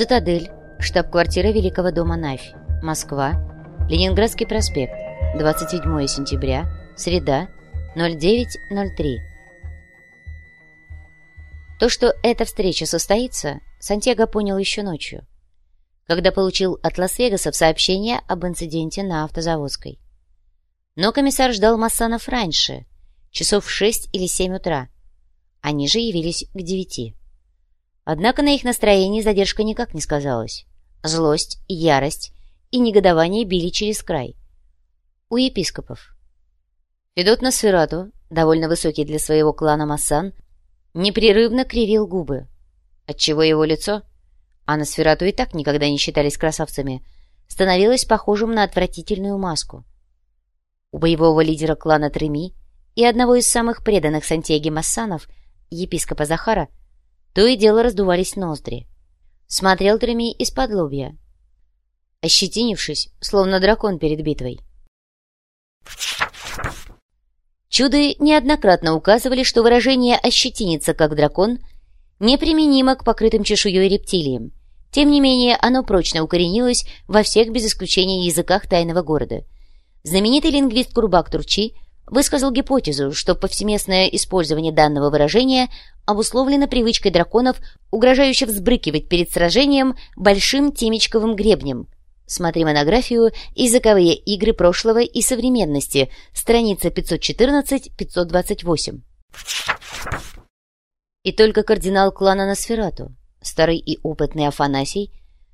Цитадель, штаб-квартира Великого дома Навь, Москва, Ленинградский проспект, 27 сентября, среда, 09.03. То, что эта встреча состоится, Сантьяго понял еще ночью, когда получил от Лас-Вегаса сообщение об инциденте на автозаводской. Но комиссар ждал Массанов раньше, часов в шесть или семь утра. Они же явились к девяти. Однако на их настроении задержка никак не сказалась. Злость, ярость и негодование били через край. У епископов. Федот Носферату, довольно высокий для своего клана Массан, непрерывно кривил губы, отчего его лицо, а Носферату и так никогда не считались красавцами, становилось похожим на отвратительную маску. У боевого лидера клана Треми и одного из самых преданных Сантьяги Массанов, епископа Захара, то и дело раздувались ноздри. Смотрел Треми из-под лобья, ощетинившись, словно дракон перед битвой. Чуды неоднократно указывали, что выражение «ощетиниться как дракон» неприменимо к покрытым чешуей рептилиям. Тем не менее, оно прочно укоренилось во всех без исключения языках тайного города. Знаменитый лингвист Курбак Турчи высказал гипотезу, что повсеместное использование данного выражения обусловлено привычкой драконов, угрожающе взбрыкивать перед сражением большим темечковым гребнем. Смотри монографию «Языковые игры прошлого и современности», страница 514-528. И только кардинал клана Носферату, старый и опытный Афанасий,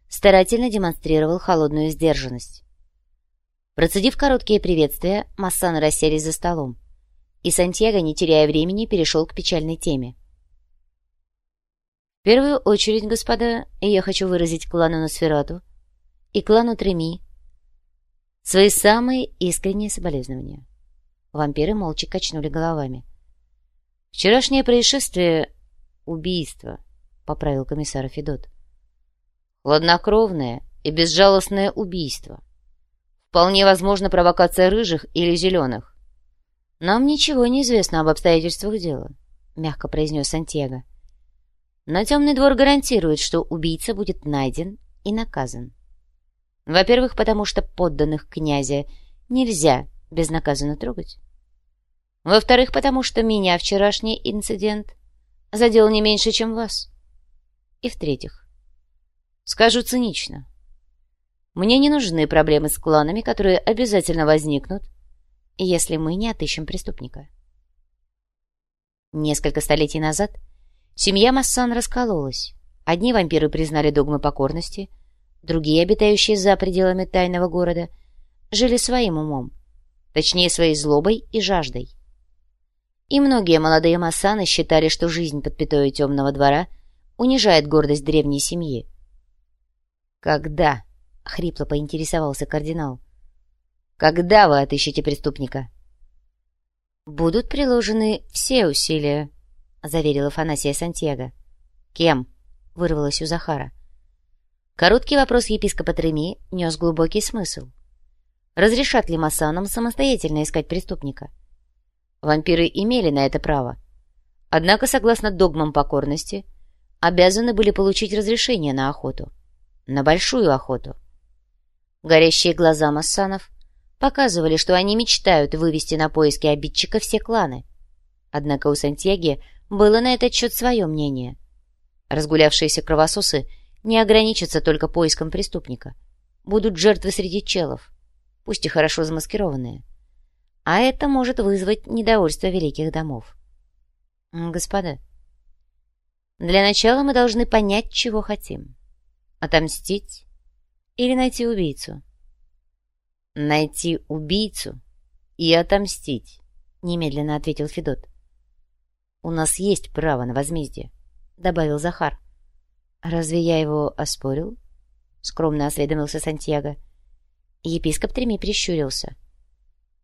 старательно демонстрировал холодную сдержанность. Процедив короткие приветствия, Массаны расселись за столом, и Сантьяго, не теряя времени, перешел к печальной теме. В первую очередь, господа, я хочу выразить клану Носферату и клану Треми свои самые искренние соболезнования. Вампиры молча качнули головами. Вчерашнее происшествие убийство», — поправил комиссар Федот. «Хладнокровное и безжалостное убийство. Вполне возможно провокация рыжих или зеленых. Нам ничего не известно об обстоятельствах дела», — мягко произнес Сантьяго. «Но темный двор гарантирует, что убийца будет найден и наказан. Во-первых, потому что подданных князя нельзя безнаказанно трогать. Во-вторых, потому что меня вчерашний инцидент задел не меньше, чем вас. И в-третьих, скажу цинично, мне не нужны проблемы с кланами, которые обязательно возникнут, если мы не отыщем преступника. Несколько столетий назад семья Массан раскололась. Одни вампиры признали догмы покорности, другие, обитающие за пределами тайного города, жили своим умом, точнее, своей злобой и жаждой. И многие молодые массаны считали, что жизнь под пятой темного двора унижает гордость древней семьи. «Когда?» — хрипло поинтересовался кардинал. «Когда вы отыщете преступника?» «Будут приложены все усилия», — заверила Фанасия Сантьяго. «Кем?» — вырвалось у Захара. Короткий вопрос епископа Треми нес глубокий смысл. Разрешат ли массанам самостоятельно искать преступника? — Вампиры имели на это право. Однако, согласно догмам покорности, обязаны были получить разрешение на охоту. На большую охоту. Горящие глаза массанов показывали, что они мечтают вывести на поиски обидчика все кланы. Однако у Сантьяги было на этот счет свое мнение. Разгулявшиеся кровососы не ограничатся только поиском преступника. Будут жертвы среди челов, пусть и хорошо замаскированные а это может вызвать недовольство великих домов. Господа, для начала мы должны понять, чего хотим. Отомстить или найти убийцу? Найти убийцу и отомстить, немедленно ответил Федот. У нас есть право на возмездие, добавил Захар. Разве я его оспорил? Скромно осведомился Сантьяго. Епископ Треми прищурился.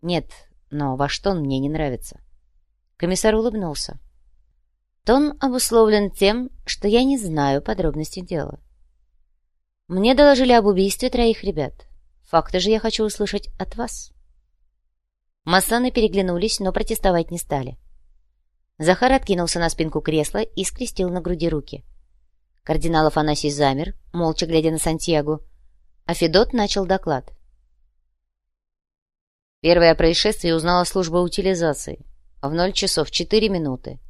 Нет, но ваш тон мне не нравится». Комиссар улыбнулся. Тон обусловлен тем, что я не знаю подробностей дела. Мне доложили об убийстве троих ребят. Факты же я хочу услышать от вас. Массаны переглянулись, но протестовать не стали. Захар откинулся на спинку кресла и скрестил на груди руки. Кардинал Афанасий замер, молча глядя на Сантьяго, а Федот начал доклад. Первое происшествие узнала служба утилизации. В 0 часов 4 минуты.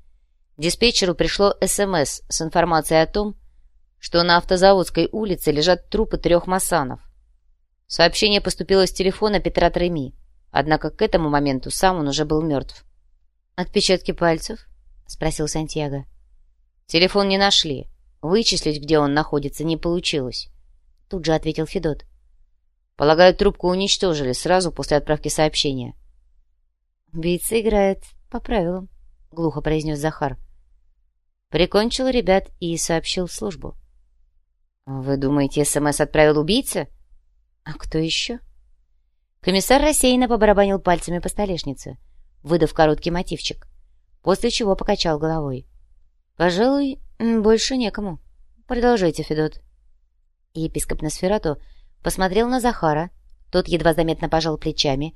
Диспетчеру пришло СМС с информацией о том, что на автозаводской улице лежат трупы трех масанов. Сообщение поступило с телефона Петра Треми, однако к этому моменту сам он уже был мертв. «Отпечатки пальцев?» — спросил Сантьяго. «Телефон не нашли. Вычислить, где он находится, не получилось. Тут же ответил Федот. Полагаю, трубку уничтожили сразу после отправки сообщения. Убийца играет по правилам, глухо произнес Захар. Прикончил ребят и сообщил в службу. Вы думаете, СМС отправил убийца? А кто еще? Комиссар рассеянно побарабанил пальцами по столешнице, выдав короткий мотивчик, после чего покачал головой. Пожалуй, больше некому. Продолжайте, Федот. Епископ Носферату посмотрел на Захара. Тот едва заметно пожал плечами,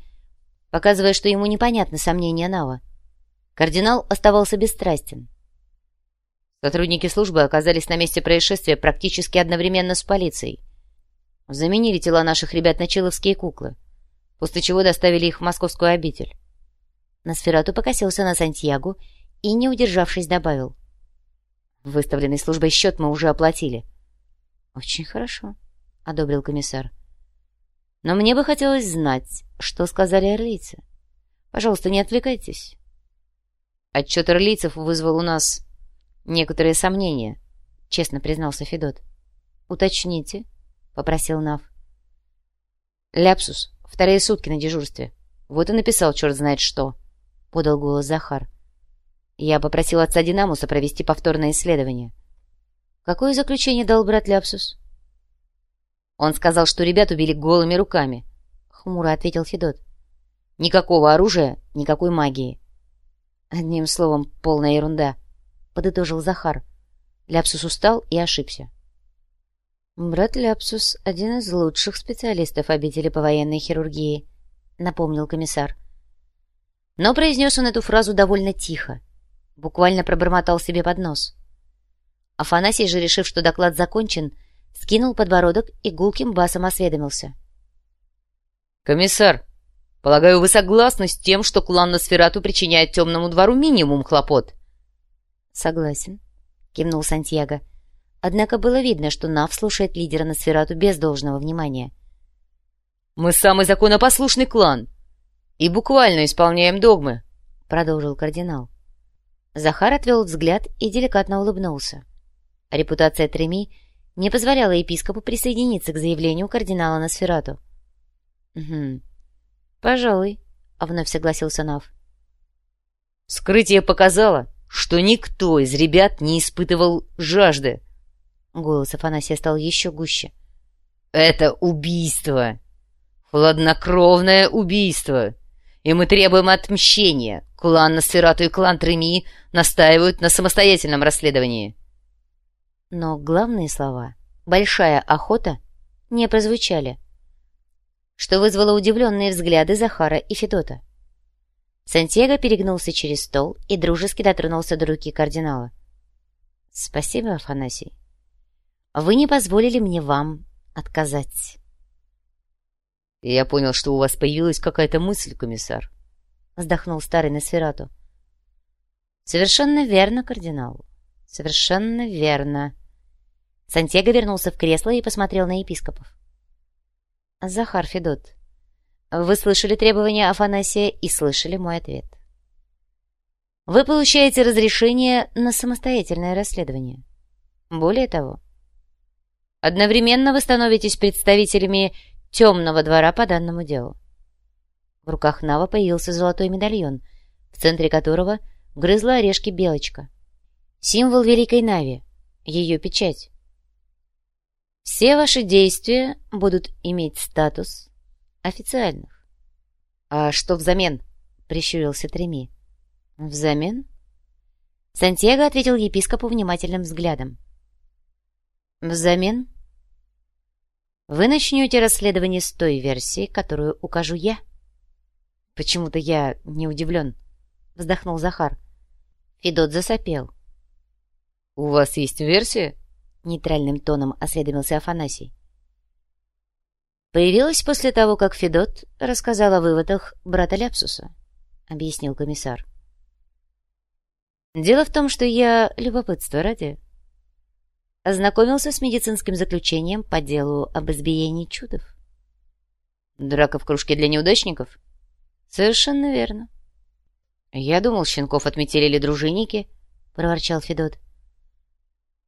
показывая, что ему непонятны сомнения Нава. Кардинал оставался бесстрастен. Сотрудники службы оказались на месте происшествия практически одновременно с полицией. Заменили тела наших ребят на человские куклы, после чего доставили их в московскую обитель. Носферату покосился на Сантьягу и, не удержавшись, добавил — Выставленный службой счет мы уже оплатили. Очень хорошо, одобрил комиссар. Но мне бы хотелось знать, что сказали орлийцы. Пожалуйста, не отвлекайтесь. Отчет орлийцев вызвал у нас некоторые сомнения, честно признался Федот. Уточните, попросил Нав. Ляпсус, вторые сутки на дежурстве. Вот и написал черт знает что, подал голос Захар. Я попросил отца Динамуса провести повторное исследование. Какое заключение дал брат Ляпсус? Он сказал, что ребят убили голыми руками. Хмуро ответил Федот. Никакого оружия, никакой магии. Одним словом, полная ерунда. Подытожил Захар. Ляпсус устал и ошибся. «Брат Ляпсус — один из лучших специалистов обители по военной хирургии», — напомнил комиссар. Но произнес он эту фразу довольно тихо, Буквально пробормотал себе под нос. Афанасий же, решив, что доклад закончен, скинул подбородок и гулким басом осведомился. «Комиссар, полагаю, вы согласны с тем, что клан Носферату причиняет темному двору минимум хлопот?» «Согласен», — кивнул Сантьяго. Однако было видно, что Нав слушает лидера Носферату без должного внимания. «Мы самый законопослушный клан и буквально исполняем догмы», — продолжил кардинал. Захар отвел взгляд и деликатно улыбнулся. Репутация Треми не позволяла епископу присоединиться к заявлению кардинала Носферату. «Угу. Пожалуй», — вновь согласился Нав. «Скрытие показало, что никто из ребят не испытывал жажды». Голос Афанасия стал еще гуще. «Это убийство! Хладнокровное убийство! И мы требуем отмщения! Клан Носферату и клан Треми настаивают на самостоятельном расследовании. Но главные слова «большая охота» не прозвучали, что вызвало удивленные взгляды Захара и Федота. Сантьяго перегнулся через стол и дружески дотронулся до руки кардинала. «Спасибо, Афанасий. Вы не позволили мне вам отказать». «Я понял, что у вас появилась какая-то мысль, комиссар», — вздохнул старый Носферату. «Совершенно верно, кардинал. Совершенно верно». Сантьяго вернулся в кресло и посмотрел на епископов. «Захар Федот, вы слышали требования Афанасия и слышали мой ответ. Вы получаете разрешение на самостоятельное расследование. Более того, одновременно вы становитесь представителями темного двора по данному делу. В руках Нава появился золотой медальон, в центре которого грызла орешки белочка. Символ Великой Нави, ее печать. Все ваши действия будут иметь статус официальных. — А что взамен? — прищурился Треми. — Взамен? Сантьяго ответил епископу внимательным взглядом. — Взамен? Вы начнете расследование с той версии, которую укажу я. — Почему-то я не удивлен. Вздохнул Захар. Федот засопел. «У вас есть версия?» Нейтральным тоном осведомился Афанасий. Появилась после того, как Федот рассказал о выводах брата Ляпсуса, объяснил комиссар. Дело в том, что я, любопытство ради, ознакомился с медицинским заключением по делу об избиении чудов. Драка в кружке для неудачников? Совершенно верно. Я думал, щенков отметили дружинники, проворчал Федот.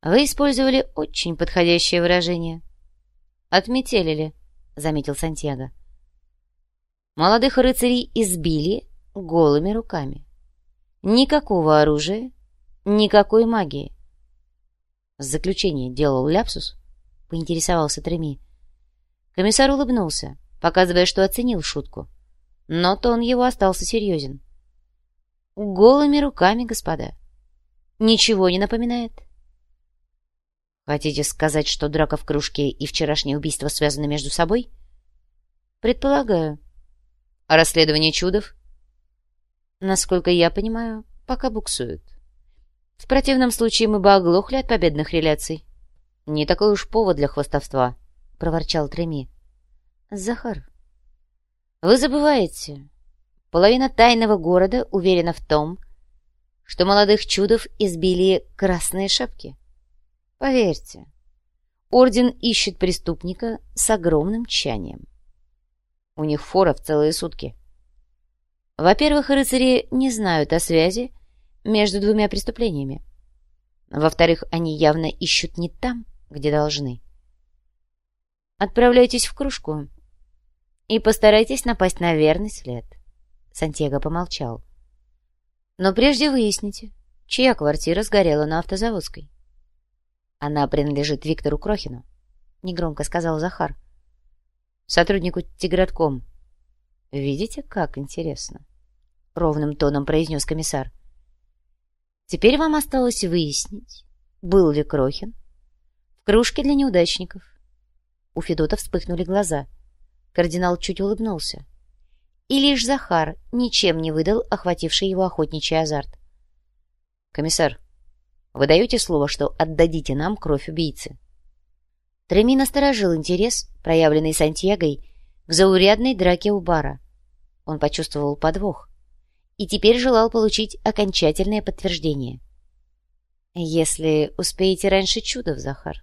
Вы использовали очень подходящее выражение. Отметелили, заметил Сантьяго. Молодых рыцарей избили голыми руками. Никакого оружия, никакой магии. Заключение делал Ляпсус? Поинтересовался Треми. Комиссар улыбнулся, показывая, что оценил шутку. Но тон его остался серьезен. Голыми руками, господа. Ничего не напоминает? Хотите сказать, что драка в кружке и вчерашнее убийство связаны между собой? Предполагаю. А расследование чудов? Насколько я понимаю, пока буксуют. В противном случае мы бы оглохли от победных реляций. Не такой уж повод для хвастовства, — проворчал Треми. Захар, вы забываете. Половина тайного города уверена в том, что молодых чудов избили красные шапки. Поверьте, орден ищет преступника с огромным тщанием. У них фора в целые сутки. Во-первых, рыцари не знают о связи между двумя преступлениями. Во-вторых, они явно ищут не там, где должны. Отправляйтесь в кружку и постарайтесь напасть на верный след. Сантьяго помолчал. Но прежде выясните, чья квартира сгорела на автозаводской. Она принадлежит Виктору Крохину, негромко сказал Захар. Сотруднику Тигратком. Видите, как интересно? Ровным тоном произнес комиссар. Теперь вам осталось выяснить, был ли Крохин в кружке для неудачников. У Федота вспыхнули глаза. Кардинал чуть улыбнулся. И лишь Захар ничем не выдал охвативший его охотничий азарт. «Комиссар, вы даете слово, что отдадите нам кровь убийцы?» Треми насторожил интерес, проявленный Сантьягой, к заурядной драке у бара. Он почувствовал подвох и теперь желал получить окончательное подтверждение. Если успеете раньше чудов, Захар.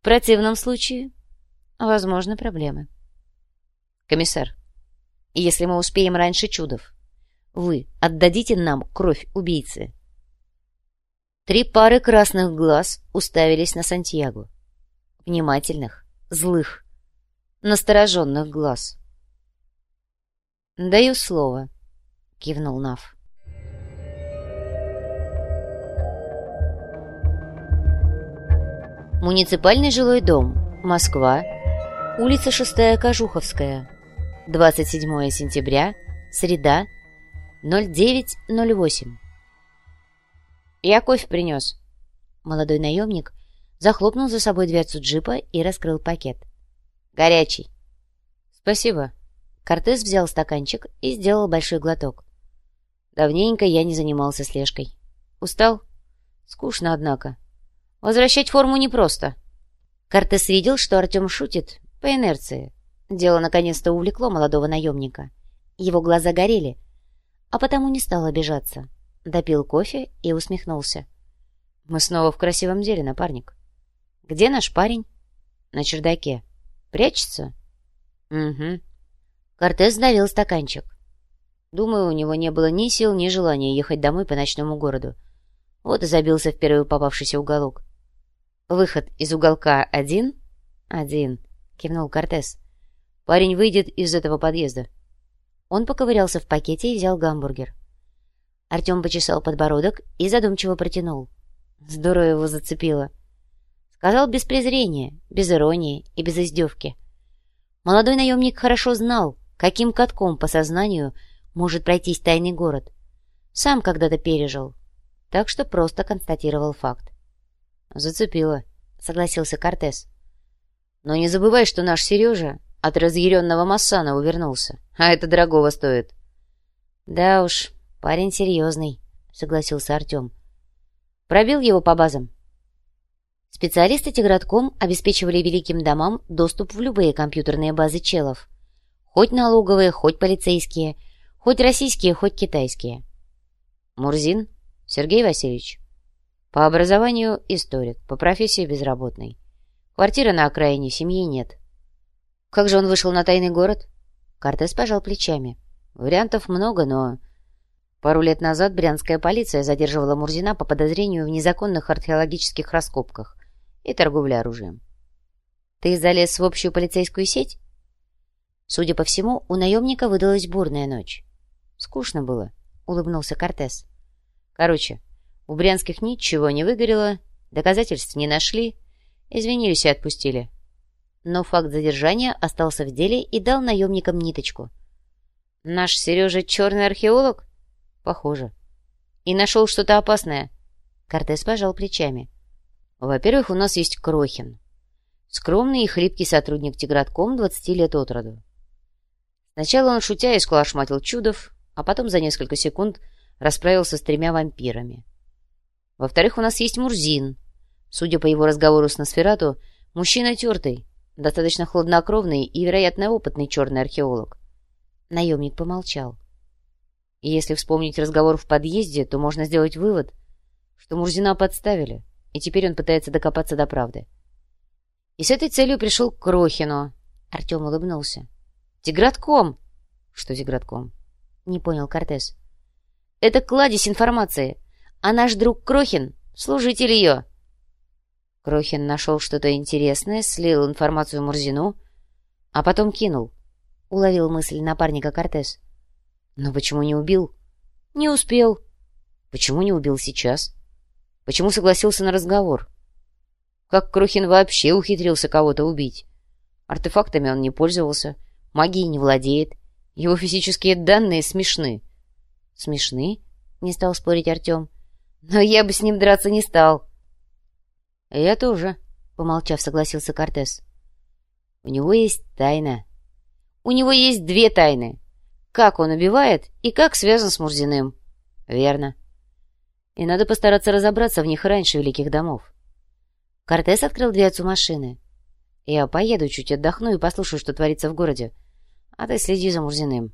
В противном случае, возможны проблемы. Комиссар, если мы успеем раньше чудов, вы отдадите нам кровь убийцы. Три пары красных глаз уставились на Сантьяго. Внимательных, злых, настороженных глаз. «Даю слово», кивнул Нав. Муниципальный жилой дом. Москва. Улица 6 Кожуховская. 27 сентября. Среда. 09.08. «Я кофе принес». Молодой наемник захлопнул за собой дверцу джипа и раскрыл пакет. «Горячий». «Спасибо». Кортес взял стаканчик и сделал большой глоток. Давненько я не занимался слежкой. Устал? Скучно, однако. Возвращать форму непросто. Кортес видел, что Артем шутит по инерции. Дело наконец-то увлекло молодого наемника. Его глаза горели, а потому не стал обижаться. Допил кофе и усмехнулся. «Мы снова в красивом деле, напарник». «Где наш парень?» «На чердаке». «Прячется?» «Угу». Кортес давил стаканчик. Думаю, у него не было ни сил, ни желания ехать домой по ночному городу. Вот и забился в первый попавшийся уголок. «Выход из уголка один?» «Один», — кивнул Кортес. «Парень выйдет из этого подъезда». Он поковырялся в пакете и взял гамбургер. Артем почесал подбородок и задумчиво протянул. Здорово его зацепило. Сказал без презрения, без иронии и без издевки. Молодой наемник хорошо знал, каким катком по сознанию может пройтись тайный город. Сам когда-то пережил. Так что просто констатировал факт. «Зацепило», — согласился Кортес. «Но не забывай, что наш Сережа от разъяренного Массана увернулся, а это дорогого стоит». «Да уж, парень серьезный», — согласился Артем. «Пробил его по базам?» Специалисты Тигратком обеспечивали великим домам доступ в любые компьютерные базы челов. Хоть налоговые, хоть полицейские, хоть российские, хоть китайские. Мурзин Сергей Васильевич. По образованию историк, по профессии безработный. Квартиры на окраине, семьи нет. Как же он вышел на тайный город? Кортес пожал плечами. Вариантов много, но... Пару лет назад брянская полиция задерживала Мурзина по подозрению в незаконных археологических раскопках и торговле оружием. Ты залез в общую полицейскую сеть? Судя по всему, у наемника выдалась бурная ночь. Скучно было, улыбнулся Кортес. Короче, у брянских ничего не выгорело, доказательств не нашли, извинились и отпустили. Но факт задержания остался в деле и дал наемникам ниточку. «Наш Сережа черный археолог?» «Похоже». «И нашел что-то опасное?» Кортес пожал плечами. «Во-первых, у нас есть Крохин. Скромный и хлипкий сотрудник Тигратком 20 лет от роду. Сначала он, шутя, исколошматил чудов, а потом за несколько секунд расправился с тремя вампирами. Во-вторых, у нас есть Мурзин. Судя по его разговору с Носферату, мужчина тертый, достаточно хладнокровный и, вероятно, опытный черный археолог. Наемник помолчал. И если вспомнить разговор в подъезде, то можно сделать вывод, что Мурзина подставили, и теперь он пытается докопаться до правды. И с этой целью пришел к Крохину. Артем улыбнулся. «Тигратком!» «Что Тигратком?» Не понял Кортес. «Это кладезь информации, а наш друг Крохин — служитель ее». Крохин нашел что-то интересное, слил информацию Мурзину, а потом кинул. Уловил мысль напарника Кортес. «Но почему не убил?» «Не успел». «Почему не убил сейчас?» «Почему согласился на разговор?» «Как Крохин вообще ухитрился кого-то убить?» «Артефактами он не пользовался, магией не владеет, его физические данные смешны». «Смешны?» — не стал спорить Артем. «Но я бы с ним драться не стал». «Я тоже», — помолчав, согласился Кортес. «У него есть тайна. У него есть две тайны. Как он убивает и как связан с Мурзиным». «Верно. И надо постараться разобраться в них раньше великих домов». Кортес открыл дверцу машины. «Я поеду, чуть отдохну и послушаю, что творится в городе. А ты следи за Мурзиным».